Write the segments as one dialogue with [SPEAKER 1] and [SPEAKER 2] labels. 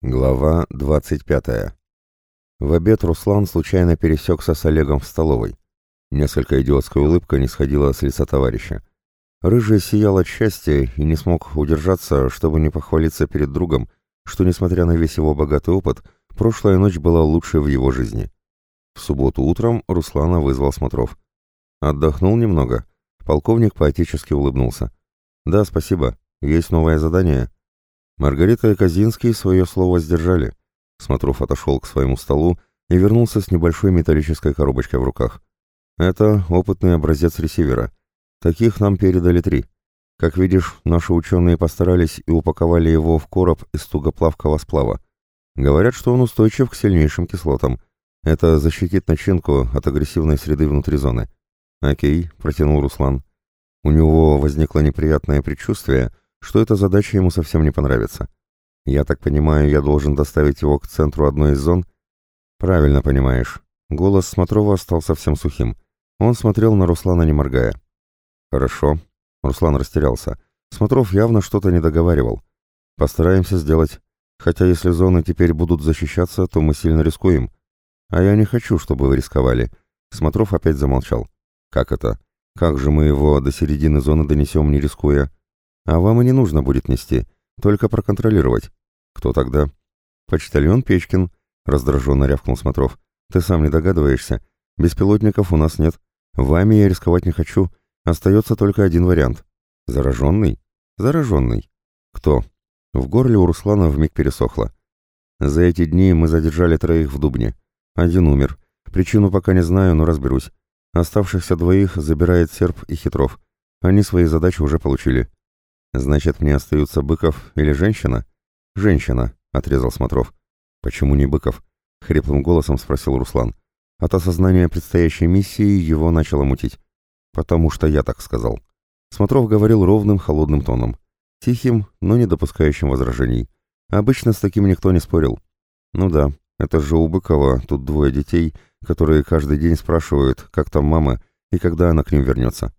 [SPEAKER 1] Глава 25. В обед Руслан случайно пересекся с Олегом в столовой. Несколько идиотская улыбка не сходила с лица товарища. Рыжий сиял от счастья и не смог удержаться, чтобы не похвалиться перед другом, что, несмотря на весь его богатый опыт, прошлая ночь была лучшей в его жизни. В субботу утром Руслана вызвал Смотров. «Отдохнул немного?» Полковник поотечески улыбнулся. «Да, спасибо. Есть новое задание?» Маргарита и Казинский свое слово сдержали. Смотров отошел к своему столу и вернулся с небольшой металлической коробочкой в руках. Это опытный образец ресивера. Таких нам передали три. Как видишь, наши ученые постарались и упаковали его в короб из тугоплавкого сплава. Говорят, что он устойчив к сильнейшим кислотам. Это защитит начинку от агрессивной среды внутри зоны. «Окей», — протянул Руслан. У него возникло неприятное предчувствие — что эта задача ему совсем не понравится. Я так понимаю, я должен доставить его к центру одной из зон? Правильно понимаешь. Голос Смотрова стал совсем сухим. Он смотрел на Руслана, не моргая. Хорошо. Руслан растерялся. Смотров явно что-то не договаривал. Постараемся сделать. Хотя если зоны теперь будут защищаться, то мы сильно рискуем. А я не хочу, чтобы вы рисковали. Смотров опять замолчал. Как это? Как же мы его до середины зоны донесем, не рискуя? А вам и не нужно будет нести, только проконтролировать. Кто тогда? Почтальон Печкин, раздраженно рявкнул Смотров. Ты сам не догадываешься. Беспилотников у нас нет. Вами я рисковать не хочу. Остается только один вариант. Зараженный? Зараженный. Кто? В горле у Руслана вмиг пересохло. За эти дни мы задержали троих в Дубне. Один умер. Причину пока не знаю, но разберусь. Оставшихся двоих забирает Серб и Хитров. Они свои задачи уже получили. Значит, мне остаются Быков или женщина? Женщина, отрезал Смотров. Почему не Быков? Хриплым голосом спросил Руслан. От осознания предстоящей миссии его начало мутить. Потому что я так сказал. Смотров говорил ровным, холодным тоном. Тихим, но не допускающим возражений. Обычно с таким никто не спорил. Ну да, это же у Быкова тут двое детей, которые каждый день спрашивают, как там мама и когда она к ним вернется.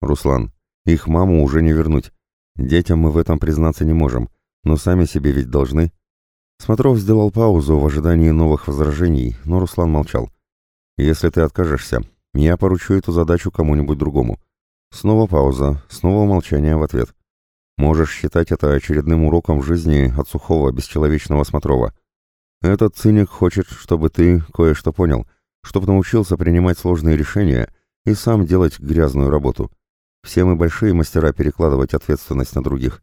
[SPEAKER 1] Руслан, их маму уже не вернуть. Детям мы в этом признаться не можем, но сами себе ведь должны. Смотров сделал паузу в ожидании новых возражений, но Руслан молчал. «Если ты откажешься, я поручу эту задачу кому-нибудь другому». Снова пауза, снова молчание в ответ. «Можешь считать это очередным уроком жизни от сухого, бесчеловечного Смотрова. Этот циник хочет, чтобы ты кое-что понял, чтобы научился принимать сложные решения и сам делать грязную работу. Все мы большие мастера перекладывать ответственность на других.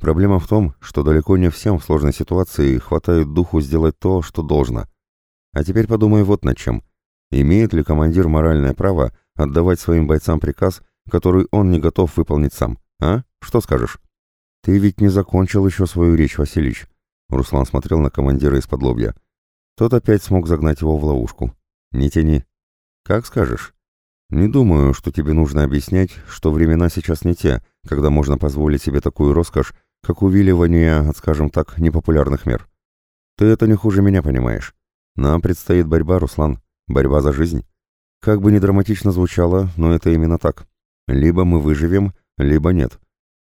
[SPEAKER 1] Проблема в том, что далеко не всем в сложной ситуации хватает духу сделать то, что должно. А теперь подумай вот над чем. Имеет ли командир моральное право отдавать своим бойцам приказ, который он не готов выполнить сам? А? Что скажешь? Ты ведь не закончил еще свою речь, Василич. Руслан смотрел на командира из-под лобья. Тот опять смог загнать его в ловушку. Не тяни. Как скажешь. Не думаю, что тебе нужно объяснять, что времена сейчас не те, когда можно позволить себе такую роскошь, как увиливание от, скажем так, непопулярных мер. Ты это не хуже меня понимаешь. Нам предстоит борьба, Руслан, борьба за жизнь. Как бы ни драматично звучало, но это именно так. Либо мы выживем, либо нет.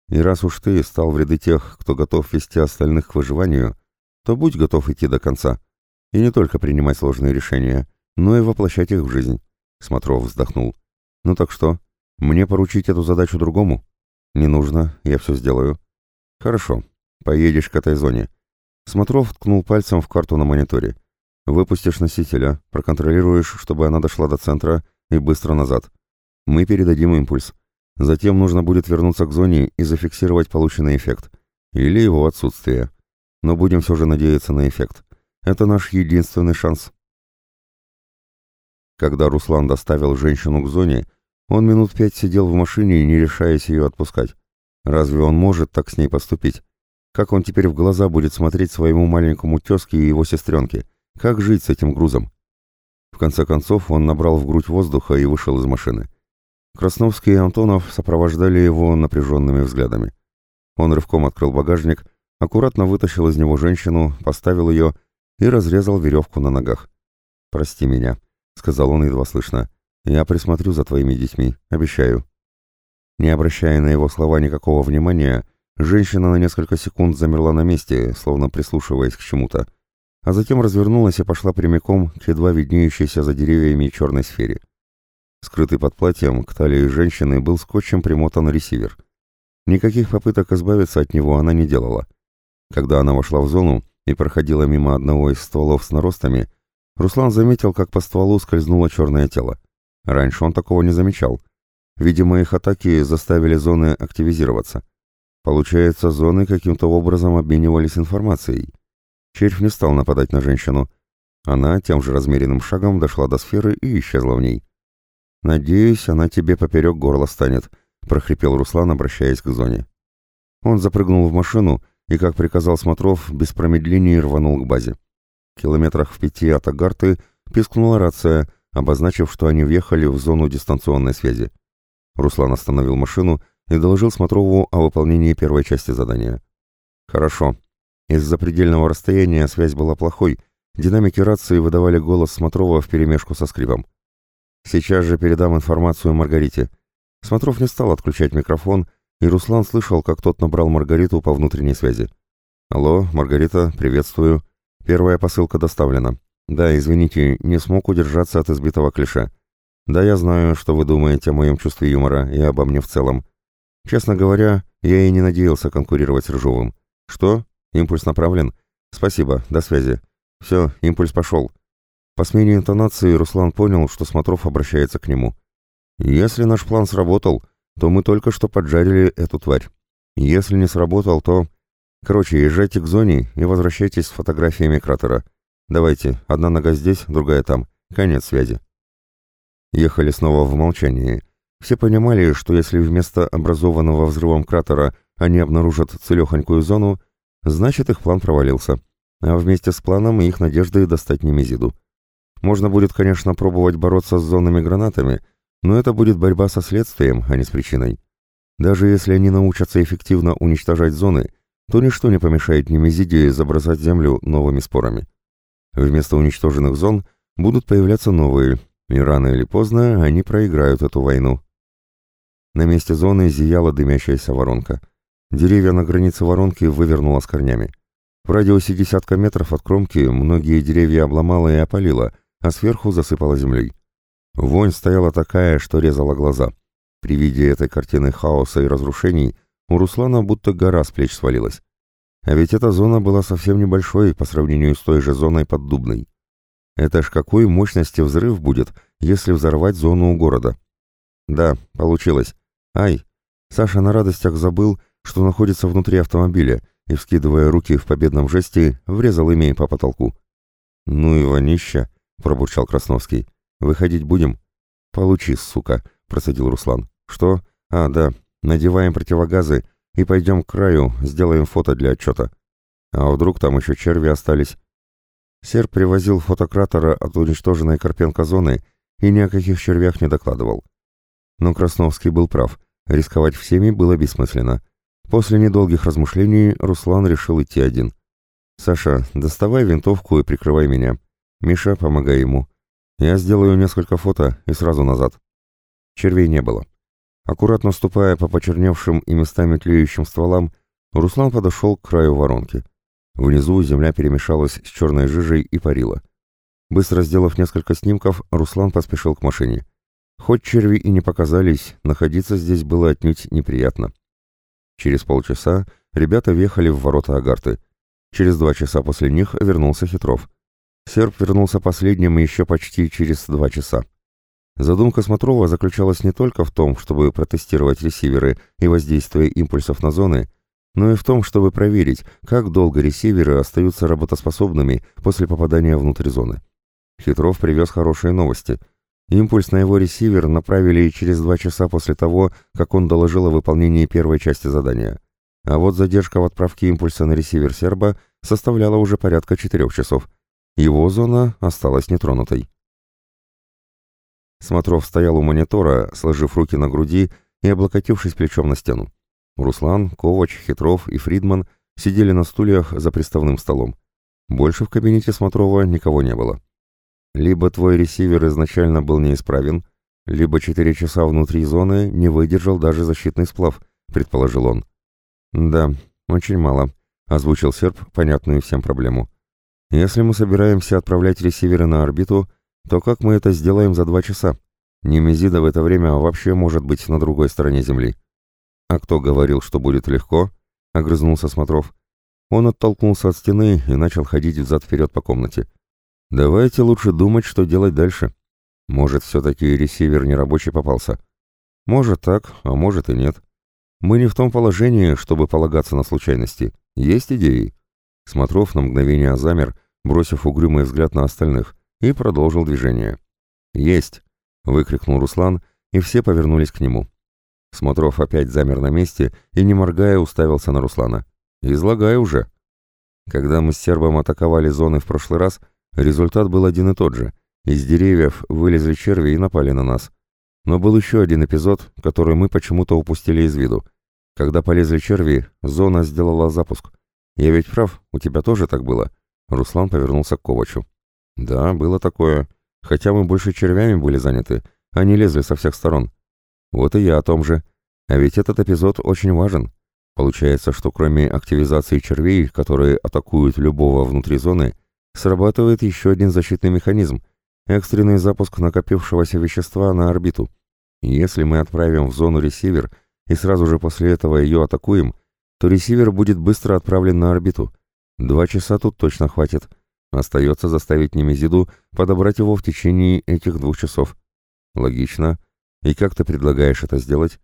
[SPEAKER 1] И раз уж ты стал в ряды тех, кто готов вести остальных к выживанию, то будь готов идти до конца. И не только принимать сложные решения, но и воплощать их в жизнь. Смотров вздохнул. «Ну так что, мне поручить эту задачу другому?» «Не нужно, я все сделаю». «Хорошо, поедешь к этой зоне». Смотров ткнул пальцем в карту на мониторе. «Выпустишь носителя, проконтролируешь, чтобы она дошла до центра и быстро назад. Мы передадим импульс. Затем нужно будет вернуться к зоне и зафиксировать полученный эффект. Или его отсутствие. Но будем все же надеяться на эффект. Это наш единственный шанс». Когда Руслан доставил женщину к зоне, он минут пять сидел в машине, не решаясь ее отпускать. Разве он может так с ней поступить? Как он теперь в глаза будет смотреть своему маленькому тезке и его сестренке? Как жить с этим грузом? В конце концов он набрал в грудь воздуха и вышел из машины. Красновский и Антонов сопровождали его напряженными взглядами. Он рывком открыл багажник, аккуратно вытащил из него женщину, поставил ее и разрезал веревку на ногах. «Прости меня», — сказал он едва слышно. «Я присмотрю за твоими детьми, обещаю». Не обращая на его слова никакого внимания, Женщина на несколько секунд замерла на месте, словно прислушиваясь к чему-то, а затем развернулась и пошла прямиком к едва виднеющейся за деревьями черной сфере. Скрытый под платьем к талии женщины был скотчем примотан ресивер. Никаких попыток избавиться от него она не делала. Когда она вошла в зону и проходила мимо одного из стволов с наростами, Руслан заметил, как по стволу скользнуло черное тело. Раньше он такого не замечал. Видимо, их атаки заставили зоны активизироваться. Получается, зоны каким-то образом обменивались информацией. Червь не стал нападать на женщину. Она тем же размеренным шагом дошла до сферы и исчезла в ней. «Надеюсь, она тебе поперек горла станет», — прохрипел Руслан, обращаясь к зоне. Он запрыгнул в машину и, как приказал Смотров, без промедлений рванул к базе. Километрах в пяти от Агарты пискнула рация, обозначив, что они въехали в зону дистанционной связи. Руслан остановил машину и доложил Смотрову о выполнении первой части задания. «Хорошо. Из-за предельного расстояния связь была плохой, динамики рации выдавали голос Смотрова вперемешку со скрипом. Сейчас же передам информацию Маргарите». Смотров не стал отключать микрофон, и Руслан слышал, как тот набрал Маргариту по внутренней связи. «Алло, Маргарита, приветствую. Первая посылка доставлена. Да, извините, не смог удержаться от избитого клише. Да, я знаю, что вы думаете о моем чувстве юмора и обо мне в целом. Честно говоря, я и не надеялся конкурировать с Рыжовым. Что? Импульс направлен? Спасибо, до связи. Все, импульс пошел. По смене интонации Руслан понял, что Смотров обращается к нему. Если наш план сработал, то мы только что поджарили эту тварь. Если не сработал, то... Короче, езжайте к зоне и возвращайтесь с фотографиями кратера. Давайте, одна нога здесь, другая там. Конец связи. Ехали снова в молчании. Все понимали, что если вместо образованного взрывом кратера они обнаружат целехонькую зону, значит их план провалился. А вместе с планом их надежды достать Немезиду. Можно будет, конечно, пробовать бороться с зонами гранатами, но это будет борьба со следствием, а не с причиной. Даже если они научатся эффективно уничтожать зоны, то ничто не помешает Немезиде забросать землю новыми спорами. Вместо уничтоженных зон будут появляться новые, и рано или поздно они проиграют эту войну. На месте зоны зияла дымящаяся воронка. Деревья на границе воронки вывернуло с корнями. В радиусе десятка метров от кромки многие деревья обломало и опалило, а сверху засыпало землей. Вонь стояла такая, что резала глаза. При виде этой картины хаоса и разрушений у Руслана будто гора с плеч свалилась. А ведь эта зона была совсем небольшой по сравнению с той же зоной под Дубной. Это ж какой мощности взрыв будет, если взорвать зону у города? Да, получилось. Ай! Саша на радостях забыл, что находится внутри автомобиля, и, вскидывая руки в победном жесте, врезал ими по потолку. «Ну и вонища!» — пробурчал Красновский. «Выходить будем?» «Получи, сука!» — процедил Руслан. «Что? А, да. Надеваем противогазы и пойдем к краю, сделаем фото для отчета. А вдруг там еще черви остались?» Серб привозил фотократора от уничтоженной Карпенко зоны и ни о каких червях не докладывал. Но Красновский был прав, рисковать всеми было бессмысленно. После недолгих размышлений Руслан решил идти один. «Саша, доставай винтовку и прикрывай меня. Миша, помогай ему. Я сделаю несколько фото и сразу назад». Червей не было. Аккуратно ступая по почерневшим и местами тлеющим стволам, Руслан подошел к краю воронки. Внизу земля перемешалась с черной жижей и парила. Быстро сделав несколько снимков, Руслан поспешил к машине. Хоть черви и не показались, находиться здесь было отнюдь неприятно. Через полчаса ребята въехали в ворота Агарты. Через два часа после них вернулся Хитров. Серб вернулся последним еще почти через два часа. Задумка Смотрова заключалась не только в том, чтобы протестировать ресиверы и воздействие импульсов на зоны, но и в том, чтобы проверить, как долго ресиверы остаются работоспособными после попадания внутрь зоны. Хитров привез хорошие новости. Импульс на его ресивер направили через два часа после того, как он доложил о выполнении первой части задания. А вот задержка в отправке импульса на ресивер серба составляла уже порядка четырех часов. Его зона осталась нетронутой. Смотров стоял у монитора, сложив руки на груди и облокотившись плечом на стену. Руслан, Ковач, Хитров и Фридман сидели на стульях за приставным столом. Больше в кабинете Смотрова никого не было. Либо твой ресивер изначально был неисправен, либо четыре часа внутри зоны не выдержал даже защитный сплав, предположил он. «Да, очень мало», — озвучил серп понятную всем проблему. «Если мы собираемся отправлять ресиверы на орбиту, то как мы это сделаем за два часа? Немезида в это время вообще может быть на другой стороне Земли». «А кто говорил, что будет легко?» — огрызнулся Смотров. Он оттолкнулся от стены и начал ходить взад-вперед по комнате. «Давайте лучше думать, что делать дальше. Может, все-таки ресивер нерабочий попался?» «Может так, а может и нет. Мы не в том положении, чтобы полагаться на случайности. Есть идеи?» Смотров на мгновение замер, бросив угрюмый взгляд на остальных, и продолжил движение. «Есть!» — выкрикнул Руслан, и все повернулись к нему. Смотров опять замер на месте и, не моргая, уставился на Руслана. «Излагай уже!» Когда мы с сербом атаковали зоны в прошлый раз, результат был один и тот же. Из деревьев вылезли черви и напали на нас. Но был еще один эпизод, который мы почему-то упустили из виду. Когда полезли черви, зона сделала запуск. Я ведь прав, у тебя тоже так было?» Руслан повернулся к Ковачу. «Да, было такое. Хотя мы больше червями были заняты. Они лезли со всех сторон. Вот и я о том же. А ведь этот эпизод очень важен. Получается, что кроме активизации червей, которые атакуют любого внутри зоны, срабатывает еще один защитный механизм – экстренный запуск накопившегося вещества на орбиту. Если мы отправим в зону ресивер и сразу же после этого ее атакуем, то ресивер будет быстро отправлен на орбиту. Два часа тут точно хватит. Остается заставить Немезиду подобрать его в течение этих двух часов. Логично. И как ты предлагаешь это сделать?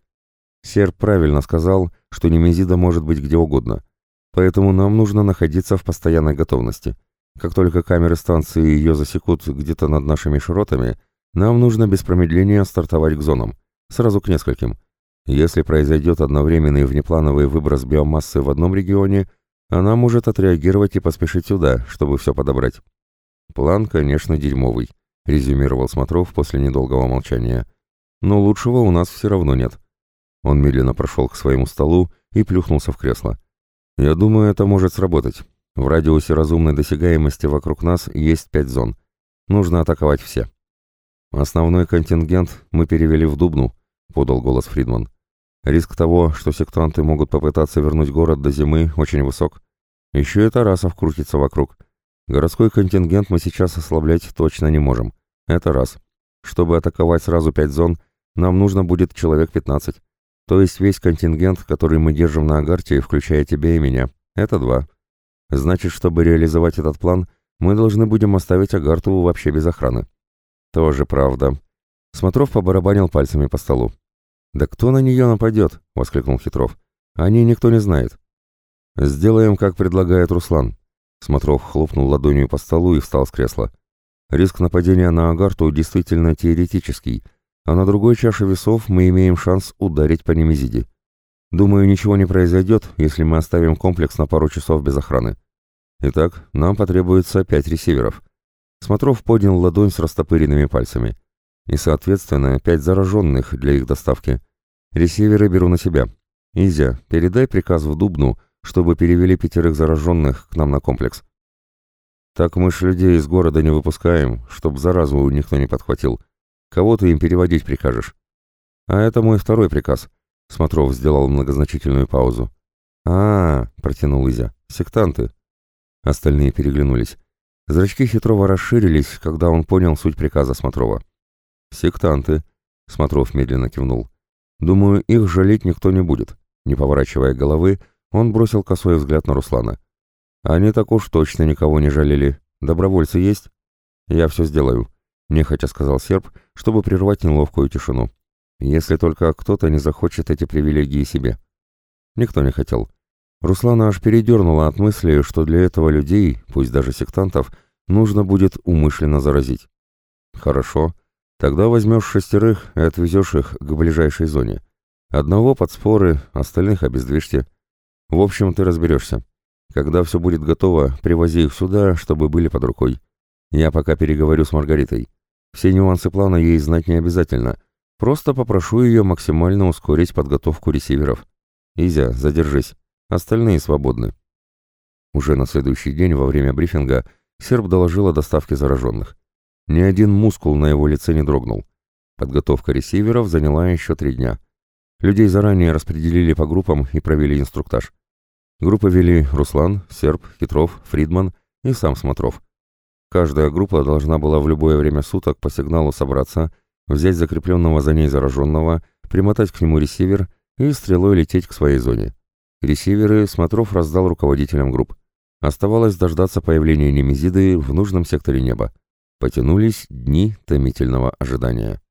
[SPEAKER 1] Сер правильно сказал, что Немезида может быть где угодно. Поэтому нам нужно находиться в постоянной готовности. Как только камеры станции ее засекут где-то над нашими широтами, нам нужно без промедления стартовать к зонам. Сразу к нескольким. Если произойдет одновременный внеплановый выброс биомассы в одном регионе, она может отреагировать и поспешить сюда, чтобы все подобрать. План, конечно, дерьмовый, резюмировал Смотров после недолгого молчания. Но лучшего у нас все равно нет. Он медленно прошел к своему столу и плюхнулся в кресло. «Я думаю, это может сработать. В радиусе разумной досягаемости вокруг нас есть пять зон. Нужно атаковать все». «Основной контингент мы перевели в Дубну», — подал голос Фридман. «Риск того, что сектанты могут попытаться вернуть город до зимы, очень высок. Еще и Тарасов крутится вокруг. Городской контингент мы сейчас ослаблять точно не можем. Это раз. Чтобы атаковать сразу пять зон, нам нужно будет человек пятнадцать. То есть весь контингент, который мы держим на Агарте, включая тебя и меня. Это два. Значит, чтобы реализовать этот план, мы должны будем оставить Агарту вообще без охраны. Тоже правда. Смотров побарабанил пальцами по столу. «Да кто на нее нападет?» — воскликнул Хитров. «О ней никто не знает». «Сделаем, как предлагает Руслан». Смотров хлопнул ладонью по столу и встал с кресла. «Риск нападения на Агарту действительно теоретический, а на другой чаше весов мы имеем шанс ударить по Немезиде. Думаю, ничего не произойдет, если мы оставим комплекс на пару часов без охраны. Итак, нам потребуется пять ресиверов. Смотров поднял ладонь с растопыренными пальцами. И, соответственно, пять зараженных для их доставки. Ресиверы беру на себя. Изя, передай приказ в Дубну, чтобы перевели пятерых зараженных к нам на комплекс. Так мы ж людей из города не выпускаем, чтоб заразу никто не подхватил. Кого ты им переводить прикажешь? А это мой второй приказ. Смотров сделал многозначительную паузу. а, -а, -а протянул Изя. «Сектанты». Остальные переглянулись. Зрачки Хитрова расширились, когда он понял суть приказа Смотрова. «Сектанты», — Смотров медленно кивнул. «Думаю, их жалеть никто не будет». Не поворачивая головы, он бросил косой взгляд на Руслана. «Они так уж точно никого не жалели. Добровольцы есть?» «Я все сделаю», — нехотя сказал серб, чтобы прервать неловкую тишину. «Если только кто-то не захочет эти привилегии себе». Никто не хотел. Руслана аж передернула от мысли, что для этого людей, пусть даже сектантов, нужно будет умышленно заразить. «Хорошо. Тогда возьмешь шестерых и отвезешь их к ближайшей зоне. Одного под споры, остальных обездвижьте. В общем, ты разберешься. Когда все будет готово, привози их сюда, чтобы были под рукой. Я пока переговорю с Маргаритой. Все нюансы плана ей знать не обязательно. Просто попрошу ее максимально ускорить подготовку ресиверов. Изя, задержись. Остальные свободны. Уже на следующий день во время брифинга серб доложил о доставке зараженных. Ни один мускул на его лице не дрогнул. Подготовка ресиверов заняла еще три дня. Людей заранее распределили по группам и провели инструктаж. Группы вели Руслан, Серб, Хитров, Фридман и сам Смотров. Каждая группа должна была в любое время суток по сигналу собраться, взять закрепленного за ней зараженного, примотать к нему ресивер и стрелой лететь к своей зоне. Ресиверы Смотров раздал руководителям групп. Оставалось дождаться появления Немезиды в нужном секторе неба. Потянулись дни томительного ожидания.